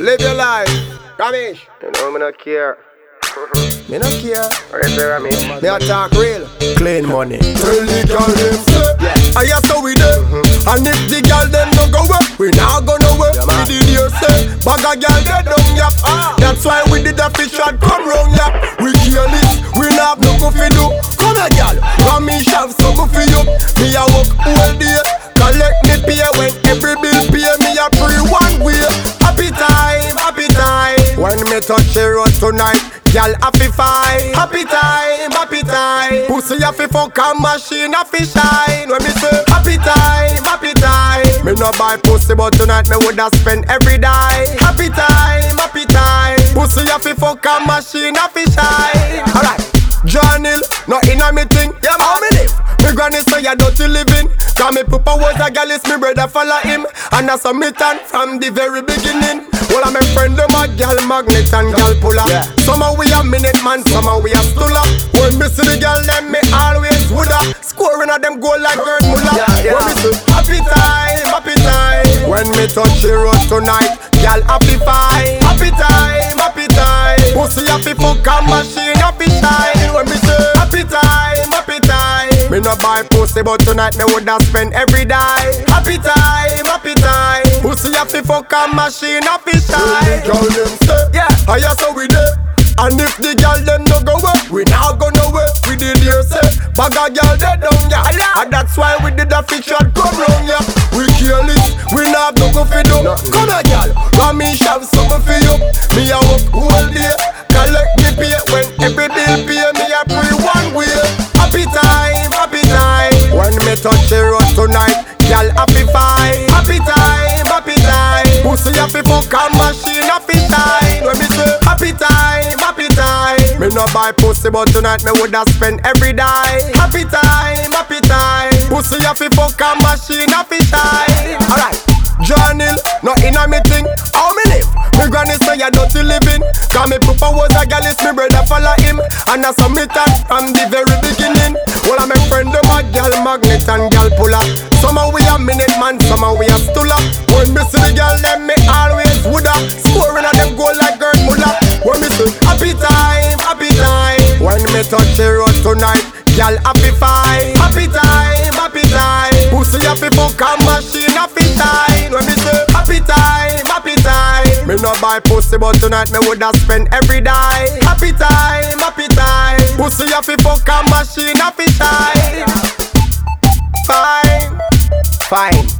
Live your life. Ramesh. You know, me not care. Me no care. Right there, I. Me a talk real. Clean money. Tell the girl them say. Yeah. I hear so we them. Mm-hmm. And if the girl them no go away, we not go nowhere. man. we did hear say, bag a girl they don't yap. Ah. That's why we did a fish shot come round yap. We careless, we not have no go fi do. Come here, girl. Come me shove so go for you. Me a work all day. Collect me pay when tonight, girl happy fight. Happy time, happy time. Pussy happy fuck a machine happy shine. When me say happy time, happy time. Me no buy pussy but tonight me woulda spend every day. Happy time, happy time. Pussy happy fuck a machine happy shine. Alright. Hill, not in a me thing. Yeah, granny say you dirty living. Cause me papa was a gal, it's me brother follow him. And that's a me turn from the very beginning. Well, I'm a friend of my gal magnet and gal puller. Yeah. Somehow we a minute man, somehow we a stuller. When me see the gal, them me always woulda. Scoring at them goal like Gerd Muller. Yeah, yeah. When me say happy time, happy time. When me touch the road tonight, gal happy fine. Me no buy pussy, but tonight me woulda spend every day. Happy time, happy time. Pussy happy fuck a machine, happy shine. Girl them say, yeah, I so we there. And if the girl them no go away, we not go nowhere. We did hear say, bag a girl they down ya. And that's why we did a shot come round ya. We touch the road tonight, girl happy fine. Happy time, happy time. Pussy happy fuck a machine happy shine. When me say happy time, happy time. Me no buy pussy, but tonight me woulda spend every day. Happy time, happy time. Pussy happy fuck a machine happy shine. Alright. Hill, not in a me thing. How me live? Me granny say you dirty living. Cause me papa was a gal, it's me brother follow him. And a me turn from the very beginning. And gal puller. Somehow we a minute man, somehow we a stuller. When me see the gal, them me always woulda. Scoring at them goal like Gerd Muller. When me say happy time, happy time. When me touch the road tonight, gal happy fine. Happy time, happy time. Pussy happy fuck a machine happy shine. When me say happy time, happy time. Me no buy pussy, but tonight me woulda spend every day. Happy time, happy time. Pussy happy fuck a machine happy shine. Fine, fine.